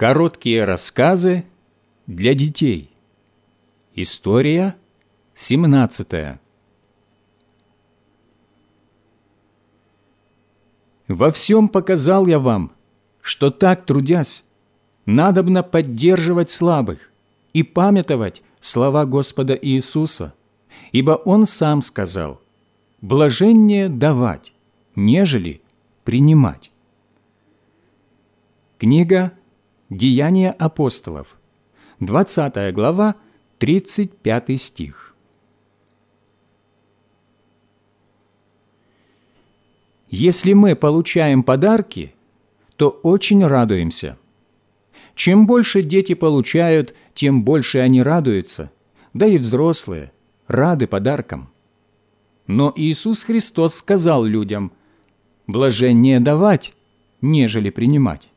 Короткие рассказы для детей. История 17. Во всем показал я вам, что так трудясь, надобно поддерживать слабых и памятовать слова Господа Иисуса, ибо Он сам сказал, «Блаженнее давать, нежели принимать». Книга «Деяния апостолов», 20 глава, 35 стих. Если мы получаем подарки, то очень радуемся. Чем больше дети получают, тем больше они радуются, да и взрослые рады подаркам. Но Иисус Христос сказал людям, «Блаженнее давать, нежели принимать».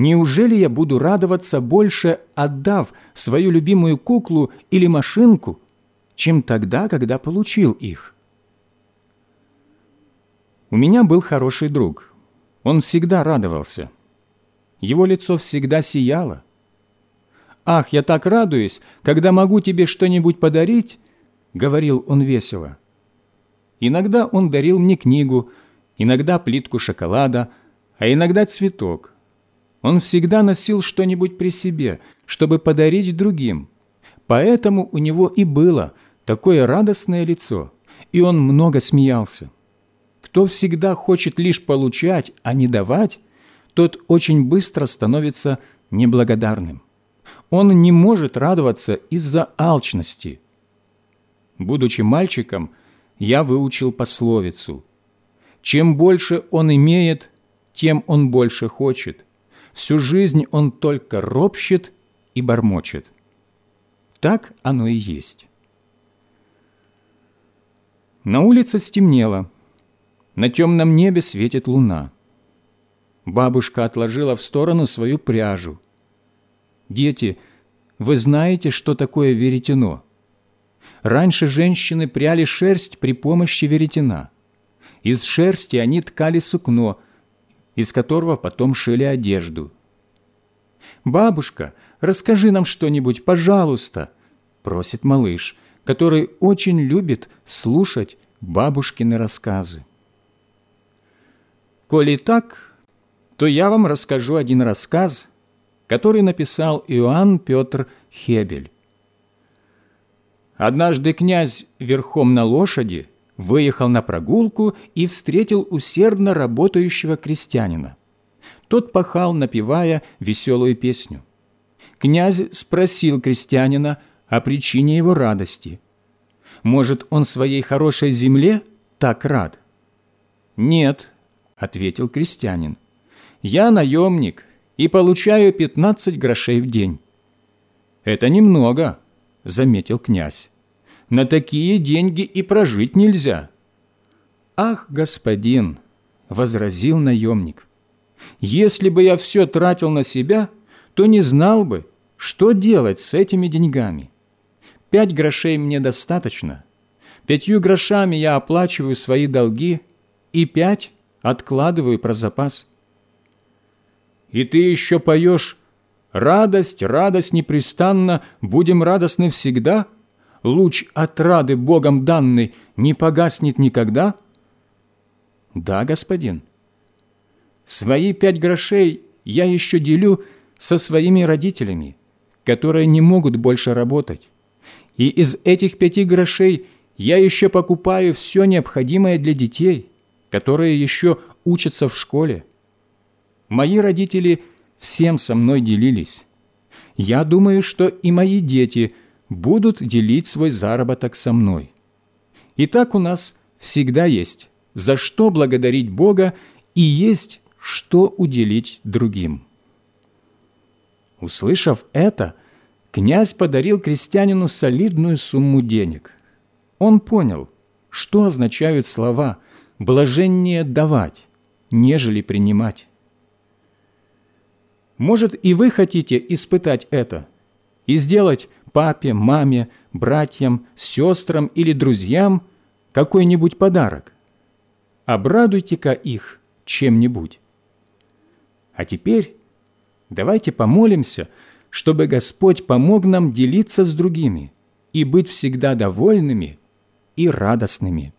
Неужели я буду радоваться больше, отдав свою любимую куклу или машинку, чем тогда, когда получил их? У меня был хороший друг. Он всегда радовался. Его лицо всегда сияло. «Ах, я так радуюсь, когда могу тебе что-нибудь подарить!» — говорил он весело. Иногда он дарил мне книгу, иногда плитку шоколада, а иногда цветок. Он всегда носил что-нибудь при себе, чтобы подарить другим. Поэтому у него и было такое радостное лицо, и он много смеялся. Кто всегда хочет лишь получать, а не давать, тот очень быстро становится неблагодарным. Он не может радоваться из-за алчности. Будучи мальчиком, я выучил пословицу «Чем больше он имеет, тем он больше хочет. Всю жизнь он только ропщет и бормочет». Так оно и есть. На улице стемнело. На темном небе светит луна. Бабушка отложила в сторону свою пряжу. «Дети, вы знаете, что такое веретено?» Раньше женщины пряли шерсть при помощи веретена. Из шерсти они ткали сукно, из которого потом шили одежду. «Бабушка, расскажи нам что-нибудь, пожалуйста», – просит малыш, который очень любит слушать бабушкины рассказы. Коли так, то я вам расскажу один рассказ, который написал Иоанн Петр Хебель. Однажды князь верхом на лошади выехал на прогулку и встретил усердно работающего крестьянина. Тот пахал, напевая веселую песню. Князь спросил крестьянина о причине его радости. Может, он своей хорошей земле так рад? Нет, ответил крестьянин. «Я наемник и получаю пятнадцать грошей в день». «Это немного», — заметил князь. «На такие деньги и прожить нельзя». «Ах, господин», — возразил наемник, «если бы я все тратил на себя, то не знал бы, что делать с этими деньгами. Пять грошей мне достаточно. Пятью грошами я оплачиваю свои долги, и пять откладываю про запас. И ты еще поешь «Радость, радость непрестанно, будем радостны всегда», луч отрады Богом данный не погаснет никогда? Да, господин. Свои пять грошей я еще делю со своими родителями, которые не могут больше работать. И из этих пяти грошей я еще покупаю все необходимое для детей которые еще учатся в школе. Мои родители всем со мной делились. Я думаю, что и мои дети будут делить свой заработок со мной. И так у нас всегда есть за что благодарить Бога и есть что уделить другим. Услышав это, князь подарил крестьянину солидную сумму денег. Он понял, что означают слова – блаженнее давать, нежели принимать. Может, и вы хотите испытать это и сделать папе, маме, братьям, сестрам или друзьям какой-нибудь подарок. Обрадуйте-ка их чем-нибудь. А теперь давайте помолимся, чтобы Господь помог нам делиться с другими и быть всегда довольными и радостными.